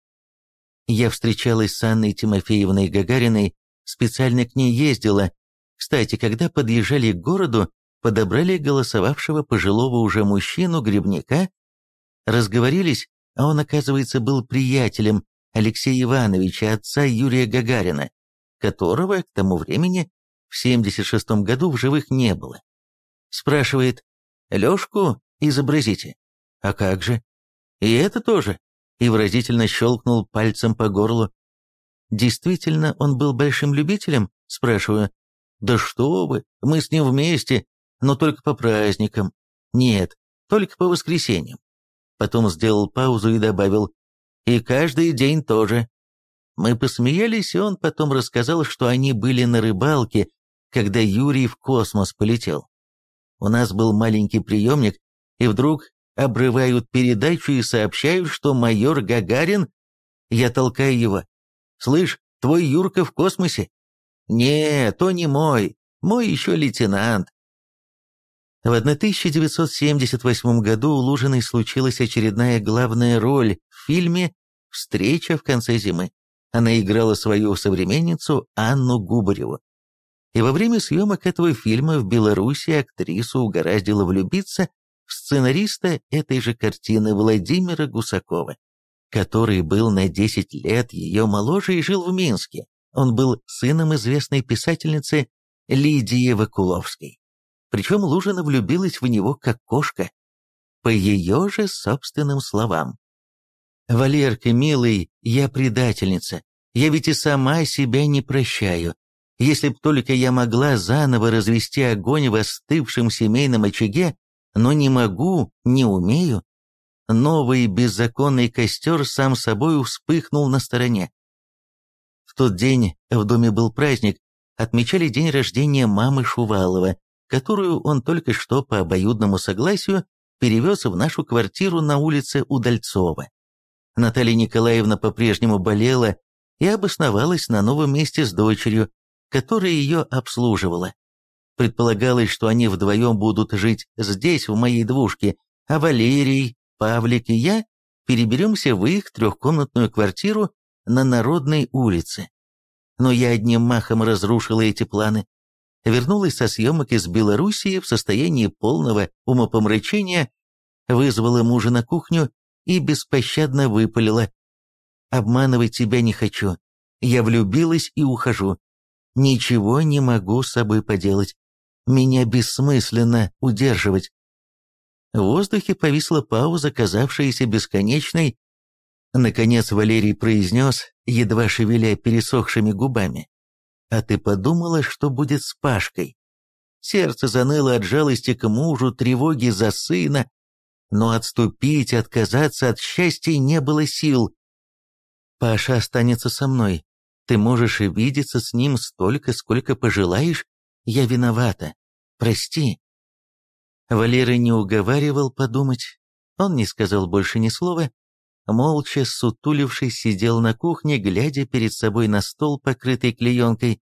«Я встречалась с Анной Тимофеевной Гагариной, специально к ней ездила. Кстати, когда подъезжали к городу, подобрали голосовавшего пожилого уже мужчину-грибника, разговорились, а он, оказывается, был приятелем Алексея Ивановича, отца Юрия Гагарина, которого к тому времени в 76 году в живых не было. Спрашивает, «Лешку изобразите?» «А как же?» «И это тоже?» И выразительно щелкнул пальцем по горлу. «Действительно, он был большим любителем?» Спрашиваю. «Да что вы, мы с ним вместе, но только по праздникам». «Нет, только по воскресеньям». Потом сделал паузу и добавил «И каждый день тоже». Мы посмеялись, и он потом рассказал, что они были на рыбалке, когда Юрий в космос полетел. У нас был маленький приемник, и вдруг обрывают передачу и сообщают, что майор Гагарин... Я толкаю его. «Слышь, твой Юрка в космосе?» «Не, то не мой. Мой еще лейтенант. В 1978 году у Лужиной случилась очередная главная роль в фильме «Встреча в конце зимы». Она играла свою современницу Анну Губареву. И во время съемок этого фильма в Беларуси актрису угораздило влюбиться в сценариста этой же картины Владимира Гусакова, который был на 10 лет ее моложе и жил в Минске. Он был сыном известной писательницы Лидии Вакуловской. Причем Лужина влюбилась в него как кошка, по ее же собственным словам. «Валерка, милый, я предательница. Я ведь и сама себя не прощаю. Если б только я могла заново развести огонь в остывшем семейном очаге, но не могу, не умею. Новый беззаконный костер сам собой вспыхнул на стороне. В тот день в доме был праздник, отмечали день рождения мамы Шувалова, которую он только что по обоюдному согласию перевез в нашу квартиру на улице Удальцова. Наталья Николаевна по-прежнему болела и обосновалась на новом месте с дочерью, которая ее обслуживала. Предполагалось, что они вдвоем будут жить здесь, в моей двушке, а Валерий, Павлик и я переберемся в их трехкомнатную квартиру на Народной улице. Но я одним махом разрушила эти планы вернулась со съемок из Белоруссии в состоянии полного умопомрачения, вызвала мужа на кухню и беспощадно выпалила. «Обманывать тебя не хочу. Я влюбилась и ухожу. Ничего не могу с собой поделать. Меня бессмысленно удерживать». В воздухе повисла пауза, казавшаяся бесконечной. Наконец Валерий произнес, едва шевеля пересохшими губами. А ты подумала, что будет с Пашкой? Сердце заныло от жалости к мужу, тревоги за сына, но отступить, отказаться от счастья не было сил. Паша останется со мной. Ты можешь видеться с ним столько, сколько пожелаешь. я виновата. Прости». Валера не уговаривал подумать. Он не сказал больше ни слова. Молча, сутулившись, сидел на кухне, глядя перед собой на стол, покрытый клеенкой.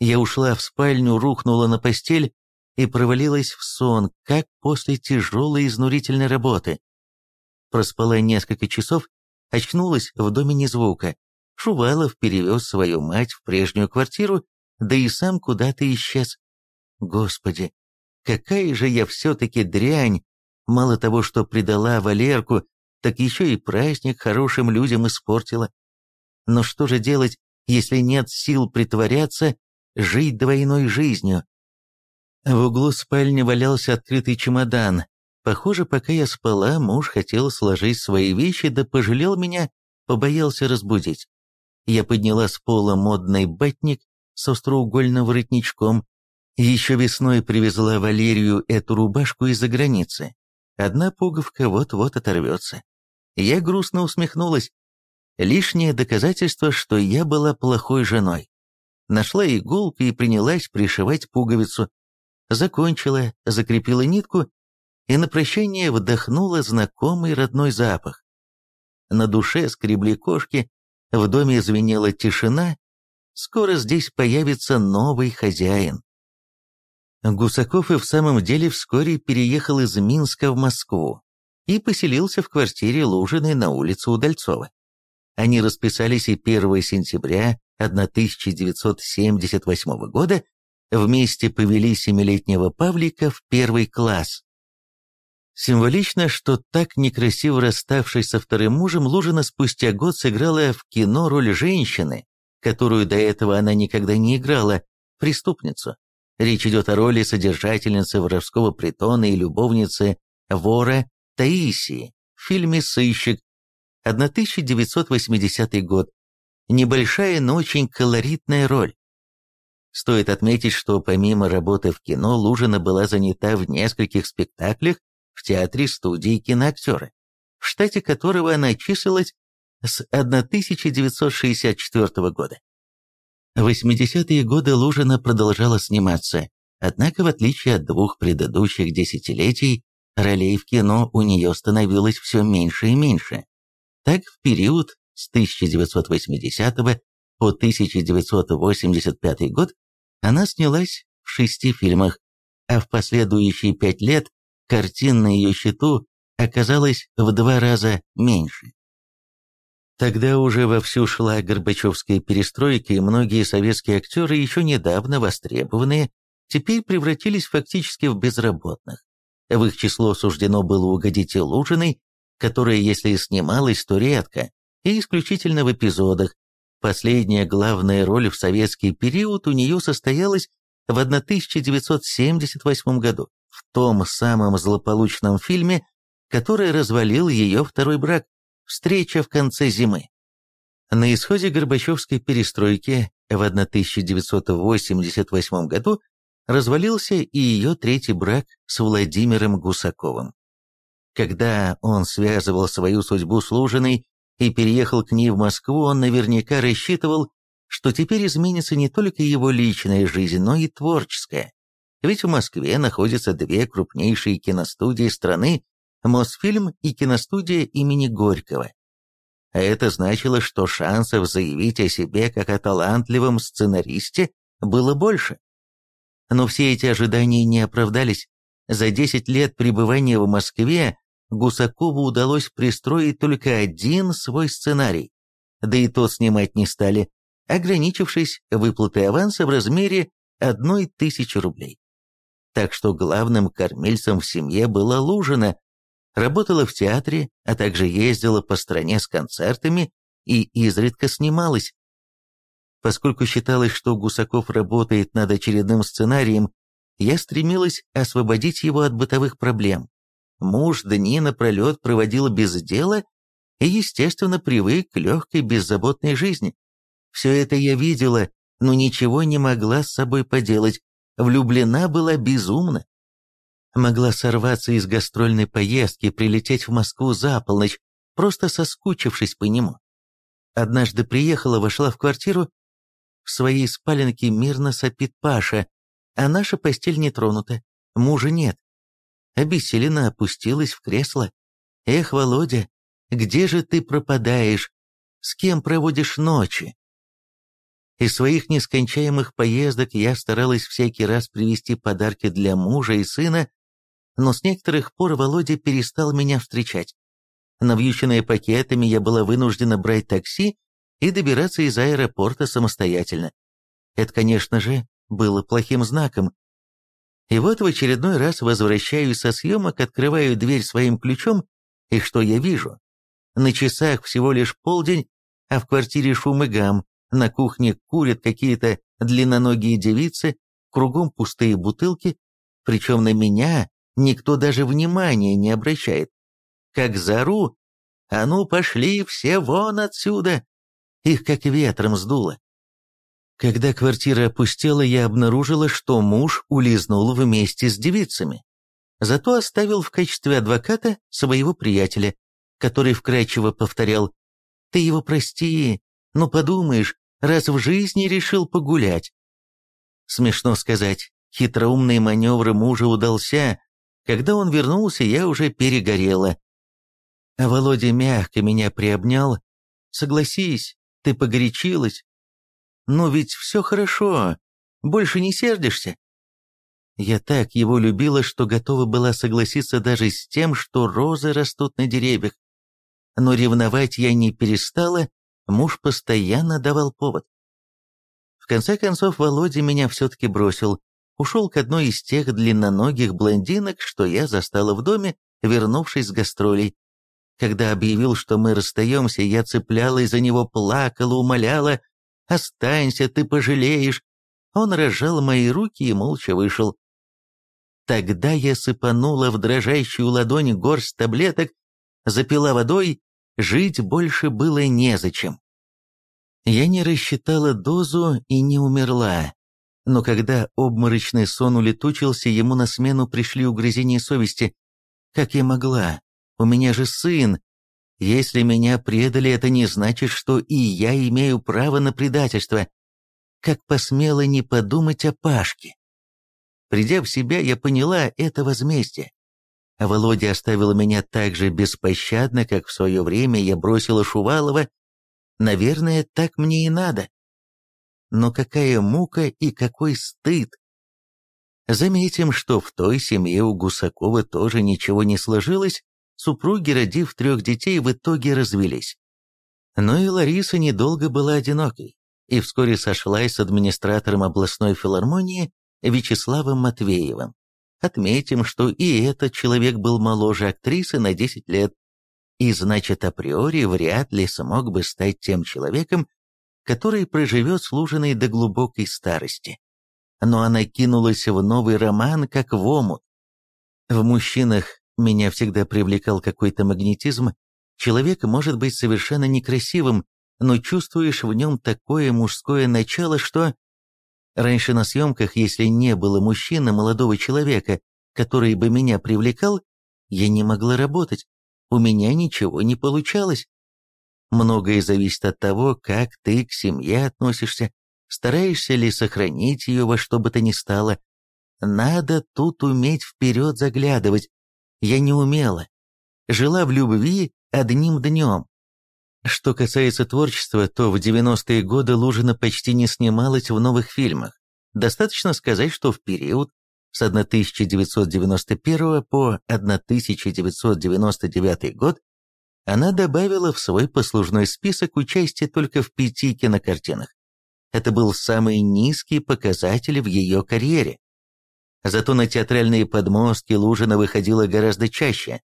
Я ушла в спальню, рухнула на постель и провалилась в сон, как после тяжелой изнурительной работы. Проспала несколько часов, очнулась в доме ни звука. Шувалов перевез свою мать в прежнюю квартиру, да и сам куда-то исчез. Господи, какая же я все-таки дрянь! Мало того, что предала Валерку, так еще и праздник хорошим людям испортила. Но что же делать, если нет сил притворяться, жить двойной жизнью? В углу спальни валялся открытый чемодан. Похоже, пока я спала, муж хотел сложить свои вещи, да пожалел меня, побоялся разбудить. Я подняла с пола модный батник с остроугольным воротничком. Еще весной привезла Валерию эту рубашку из-за границы. Одна пуговка вот-вот оторвется. Я грустно усмехнулась. Лишнее доказательство, что я была плохой женой. Нашла иголку и принялась пришивать пуговицу. Закончила, закрепила нитку и на прощание вдохнула знакомый родной запах. На душе скребли кошки, в доме звенела тишина, скоро здесь появится новый хозяин. Гусаков и в самом деле вскоре переехал из Минска в Москву и поселился в квартире Лужиной на улице Удальцова. Они расписались и 1 сентября 1978 года вместе повели семилетнего Павлика в первый класс. Символично, что так некрасиво расставшись со вторым мужем, Лужина спустя год сыграла в кино роль женщины, которую до этого она никогда не играла, преступницу. Речь идет о роли содержательницы воровского притона и любовницы вора Таисии в фильме «Сыщик» 1980 год. Небольшая, но очень колоритная роль. Стоит отметить, что помимо работы в кино, Лужина была занята в нескольких спектаклях в театре студии киноактера, в штате которого она числилась с 1964 года. В 80-е годы Лужина продолжала сниматься, однако в отличие от двух предыдущих десятилетий, ролей в кино у нее становилось все меньше и меньше. Так, в период с 1980 по 1985 год она снялась в шести фильмах, а в последующие пять лет картин на ее счету оказалось в два раза меньше. Тогда уже вовсю шла Горбачевская перестройка, и многие советские актеры, еще недавно востребованные, теперь превратились фактически в безработных. В их число суждено было угодить и Лужиной, которая, если и снималась, то редко, и исключительно в эпизодах. Последняя главная роль в советский период у нее состоялась в 1978 году в том самом злополучном фильме, который развалил ее второй брак «Встреча в конце зимы». На исходе Горбачевской перестройки в 1988 году развалился и ее третий брак с Владимиром Гусаковым. Когда он связывал свою судьбу с Лужиной и переехал к ней в Москву, он наверняка рассчитывал, что теперь изменится не только его личная жизнь, но и творческая. Ведь в Москве находятся две крупнейшие киностудии страны Мосфильм и киностудия имени Горького. А это значило, что шансов заявить о себе как о талантливом сценаристе было больше. Но все эти ожидания не оправдались. За 10 лет пребывания в Москве Гусакову удалось пристроить только один свой сценарий, да и тот снимать не стали, ограничившись выплатой аванса в размере одной тысячи рублей так что главным кормильцем в семье была Лужина, работала в театре, а также ездила по стране с концертами и изредка снималась. Поскольку считалось, что Гусаков работает над очередным сценарием, я стремилась освободить его от бытовых проблем. Муж дни напролет проводил без дела и, естественно, привык к легкой беззаботной жизни. Все это я видела, но ничего не могла с собой поделать, влюблена была безумно. Могла сорваться из гастрольной поездки, прилететь в Москву за полночь, просто соскучившись по нему. Однажды приехала, вошла в квартиру, в своей спаленке мирно сопит Паша, а наша постель не тронута, мужа нет. Обессиленно опустилась в кресло. «Эх, Володя, где же ты пропадаешь? С кем проводишь ночи?» Из своих нескончаемых поездок я старалась всякий раз привезти подарки для мужа и сына, но с некоторых пор Володя перестал меня встречать. Навьюченная пакетами, я была вынуждена брать такси и добираться из аэропорта самостоятельно. Это, конечно же, было плохим знаком. И вот в очередной раз возвращаюсь со съемок, открываю дверь своим ключом, и что я вижу? На часах всего лишь полдень, а в квартире шум и гам, на кухне курят какие-то длинноногие девицы, кругом пустые бутылки, причем на меня никто даже внимания не обращает. Как зару, а ну пошли все вон отсюда! Их как ветром сдуло. Когда квартира опустела, я обнаружила, что муж улизнул вместе с девицами. Зато оставил в качестве адвоката своего приятеля, который вкрадчиво повторял «Ты его прости, ну подумаешь, раз в жизни решил погулять». Смешно сказать, хитроумный маневр мужа удался. Когда он вернулся, я уже перегорела. А Володя мягко меня приобнял. «Согласись, ты погорячилась, но ведь все хорошо, больше не сердишься. Я так его любила, что готова была согласиться даже с тем, что розы растут на деревьях. Но ревновать я не перестала, муж постоянно давал повод. В конце концов, Володя меня все-таки бросил, ушел к одной из тех длинноногих блондинок, что я застала в доме, вернувшись с гастролей. Когда объявил, что мы расстаемся, я цеплялась за него, плакала, умоляла, Останься, ты пожалеешь. Он разжал мои руки и молча вышел. Тогда я сыпанула в дрожащую ладонь горсть таблеток, запила водой, жить больше было незачем. Я не рассчитала дозу и не умерла. Но когда обморочный сон улетучился, ему на смену пришли угрызения совести. Как я могла? У меня же сын, если меня предали, это не значит, что и я имею право на предательство. Как посмело не подумать о Пашке. Придя в себя, я поняла это возмездие. А Володя оставил меня так же беспощадно, как в свое время я бросила Шувалова. Наверное, так мне и надо. Но какая мука и какой стыд! Заметим, что в той семье у Гусакова тоже ничего не сложилось, Супруги, родив трех детей, в итоге развелись. Но и Лариса недолго была одинокой и вскоре сошлась с администратором областной филармонии Вячеславом Матвеевым. Отметим, что и этот человек был моложе актрисы на 10 лет, и значит априори вряд ли смог бы стать тем человеком, который проживет служенной до глубокой старости. Но она кинулась в новый роман, как в омут. В мужчинах меня всегда привлекал какой-то магнетизм. Человек может быть совершенно некрасивым, но чувствуешь в нем такое мужское начало, что... Раньше на съемках, если не было мужчины, молодого человека, который бы меня привлекал, я не могла работать. У меня ничего не получалось. Многое зависит от того, как ты к семье относишься, стараешься ли сохранить ее во что бы то ни стало. Надо тут уметь вперед заглядывать, я не умела. Жила в любви одним днем. Что касается творчества, то в 90-е годы Лужина почти не снималась в новых фильмах. Достаточно сказать, что в период с 1991 по 1999 год она добавила в свой послужной список участие только в пяти кинокартинах. Это был самый низкий показатель в ее карьере. Зато на театральные подмостки Лужина выходила гораздо чаще,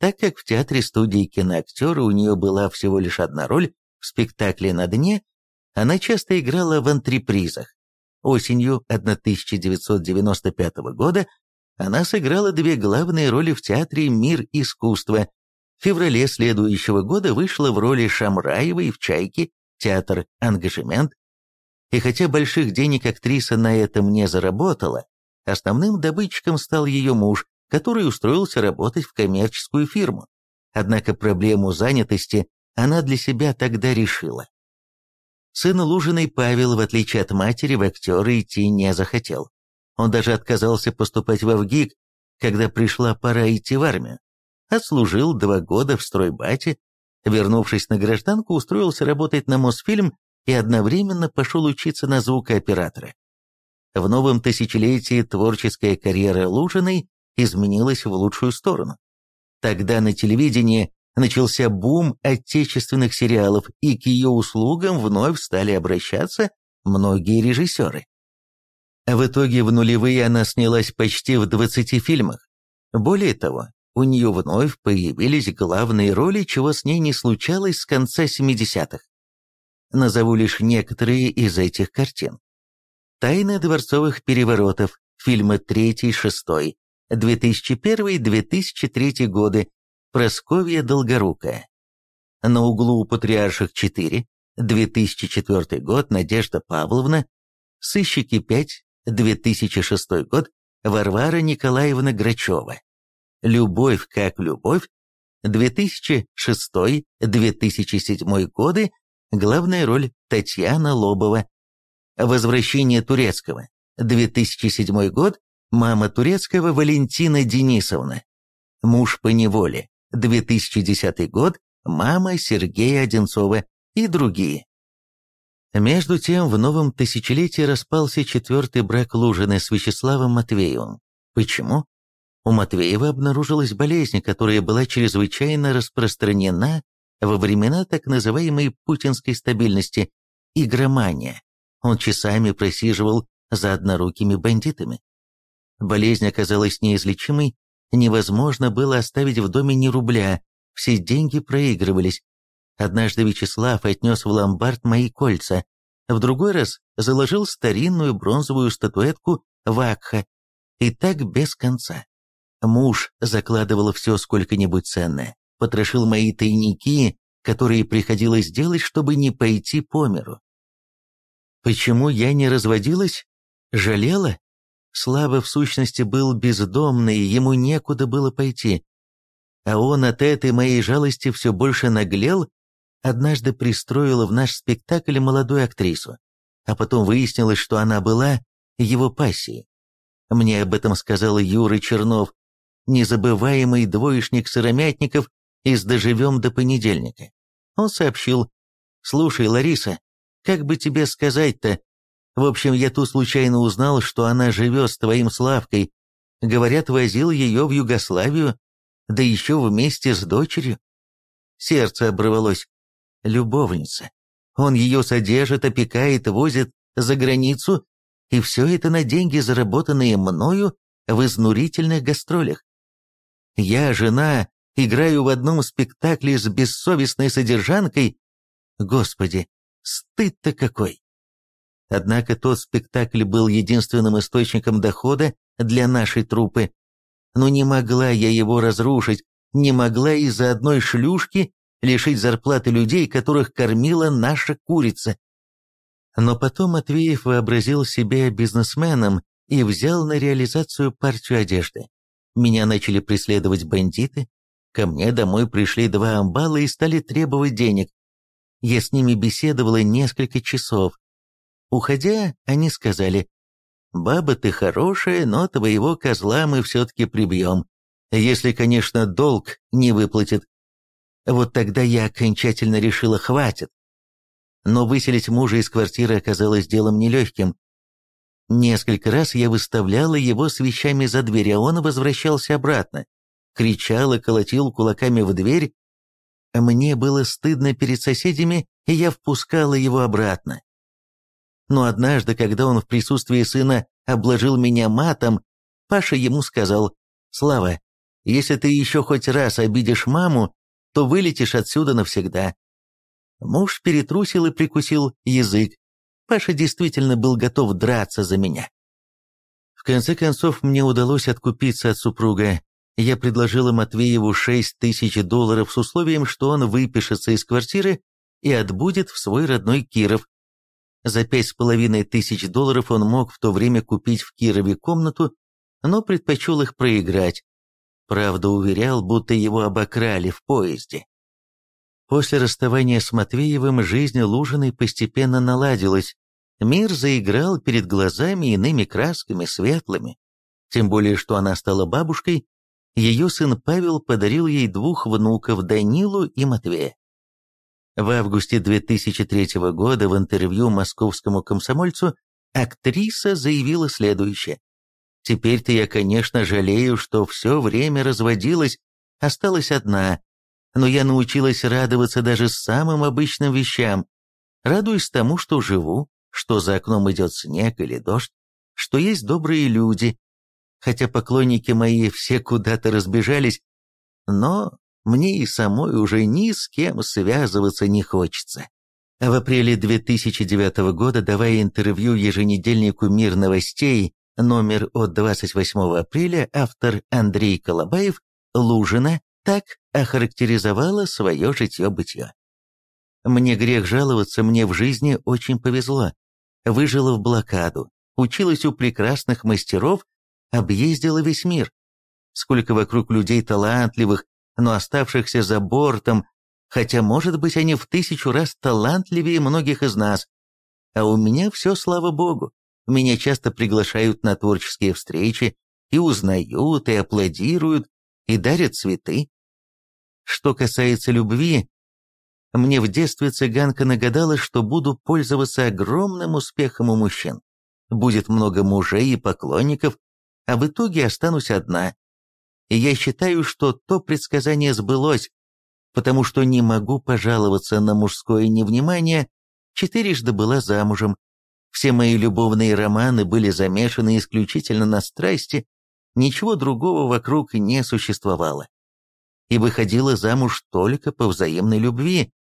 так как в театре студии киноактера у нее была всего лишь одна роль в спектакле «На дне», она часто играла в антрепризах. Осенью 1995 года она сыграла две главные роли в театре «Мир искусства». В феврале следующего года вышла в роли Шамраевой в «Чайке», театр «Ангажемент». И хотя больших денег актриса на этом не заработала, Основным добытчиком стал ее муж, который устроился работать в коммерческую фирму. Однако проблему занятости она для себя тогда решила. Сын Лужиной Павел, в отличие от матери, в актеры идти не захотел. Он даже отказался поступать в ВГИК, когда пришла пора идти в армию. Отслужил два года в стройбате, вернувшись на гражданку, устроился работать на Мосфильм и одновременно пошел учиться на звукооператора. В новом тысячелетии творческая карьера Лужиной изменилась в лучшую сторону. Тогда на телевидении начался бум отечественных сериалов, и к ее услугам вновь стали обращаться многие режиссеры. В итоге в нулевые она снялась почти в 20 фильмах. Более того, у нее вновь появились главные роли, чего с ней не случалось с конца 70-х. Назову лишь некоторые из этих картин. «Тайны дворцовых переворотов», фильмы 3-6, 2001-2003 годы, Просковья Долгорукая. На углу Патриарших 4, 2004 год, Надежда Павловна, Сыщики 5, 2006 год, Варвара Николаевна Грачева. Любовь как любовь, 2006-2007 годы, главная роль Татьяна Лобова. Возвращение турецкого, 2007 год, мама турецкого Валентина Денисовна. Муж по неволе, 2010 год, мама Сергея Одинцова и другие. Между тем, в новом тысячелетии распался четвертый брак Лужины с Вячеславом Матвеевым. Почему? У Матвеева обнаружилась болезнь, которая была чрезвычайно распространена во времена так называемой путинской стабильности – игромания. Он часами просиживал за однорукими бандитами. Болезнь оказалась неизлечимой, невозможно было оставить в доме ни рубля, все деньги проигрывались. Однажды Вячеслав отнес в ломбард мои кольца, в другой раз заложил старинную бронзовую статуэтку Вакха, и так без конца. Муж закладывал все сколько-нибудь ценное, потрошил мои тайники, которые приходилось делать, чтобы не пойти по миру. Почему я не разводилась? Жалела? Слава в сущности был бездомный, ему некуда было пойти. А он от этой моей жалости все больше наглел, однажды пристроила в наш спектакль молодую актрису, а потом выяснилось, что она была его пассией. Мне об этом сказал Юра Чернов, незабываемый двоечник сыромятников из «Доживем до понедельника». Он сообщил, «Слушай, Лариса, как бы тебе сказать-то, в общем, я тут случайно узнал, что она живет с твоим Славкой. Говорят, возил ее в Югославию, да еще вместе с дочерью. Сердце оборвалось. Любовница. Он ее содержит, опекает, возит за границу, и все это на деньги, заработанные мною в изнурительных гастролях. Я, жена, играю в одном спектакле с бессовестной содержанкой. Господи, стыд-то какой! Однако тот спектакль был единственным источником дохода для нашей труппы. Но не могла я его разрушить, не могла из-за одной шлюшки лишить зарплаты людей, которых кормила наша курица. Но потом Матвеев вообразил себя бизнесменом и взял на реализацию партию одежды. Меня начали преследовать бандиты, ко мне домой пришли два амбала и стали требовать денег. Я с ними беседовала несколько часов, Уходя, они сказали, «Баба, ты хорошая, но твоего козла мы все-таки прибьем, если, конечно, долг не выплатит». Вот тогда я окончательно решила, хватит. Но выселить мужа из квартиры оказалось делом нелегким. Несколько раз я выставляла его с вещами за дверь, а он возвращался обратно. Кричал и колотил кулаками в дверь. Мне было стыдно перед соседями, и я впускала его обратно но однажды, когда он в присутствии сына обложил меня матом, Паша ему сказал, «Слава, если ты еще хоть раз обидишь маму, то вылетишь отсюда навсегда». Муж перетрусил и прикусил язык. Паша действительно был готов драться за меня. В конце концов, мне удалось откупиться от супруга. Я предложила Матвееву 6 тысяч долларов с условием, что он выпишется из квартиры и отбудет в свой родной Киров, за пять с половиной тысяч долларов он мог в то время купить в Кирове комнату, но предпочел их проиграть. Правда, уверял, будто его обокрали в поезде. После расставания с Матвеевым жизнь Лужиной постепенно наладилась. Мир заиграл перед глазами иными красками, светлыми. Тем более, что она стала бабушкой, ее сын Павел подарил ей двух внуков Данилу и Матвея. В августе 2003 года в интервью московскому комсомольцу актриса заявила следующее. «Теперь-то я, конечно, жалею, что все время разводилась, осталась одна, но я научилась радоваться даже самым обычным вещам. Радуюсь тому, что живу, что за окном идет снег или дождь, что есть добрые люди, хотя поклонники мои все куда-то разбежались, но мне и самой уже ни с кем связываться не хочется. В апреле 2009 года, давая интервью еженедельнику «Мир новостей», номер от 28 апреля, автор Андрей Колобаев Лужина так охарактеризовала свое житье-бытие. «Мне грех жаловаться, мне в жизни очень повезло. Выжила в блокаду, училась у прекрасных мастеров, объездила весь мир. Сколько вокруг людей талантливых, но оставшихся за бортом, хотя, может быть, они в тысячу раз талантливее многих из нас. А у меня все, слава богу. Меня часто приглашают на творческие встречи и узнают, и аплодируют, и дарят цветы. Что касается любви, мне в детстве цыганка нагадала, что буду пользоваться огромным успехом у мужчин. Будет много мужей и поклонников, а в итоге останусь одна. И я считаю, что то предсказание сбылось, потому что не могу пожаловаться на мужское невнимание, четырежды была замужем. Все мои любовные романы были замешаны исключительно на страсти, ничего другого вокруг не существовало. И выходила замуж только по взаимной любви.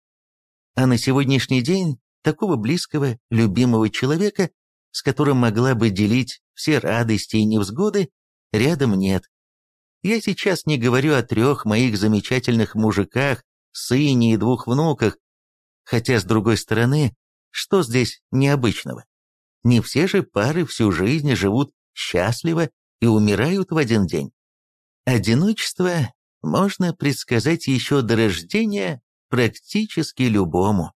А на сегодняшний день такого близкого, любимого человека, с которым могла бы делить все радости и невзгоды, рядом нет. Я сейчас не говорю о трех моих замечательных мужиках, сыне и двух внуках, хотя, с другой стороны, что здесь необычного? Не все же пары всю жизнь живут счастливо и умирают в один день. Одиночество можно предсказать еще до рождения практически любому.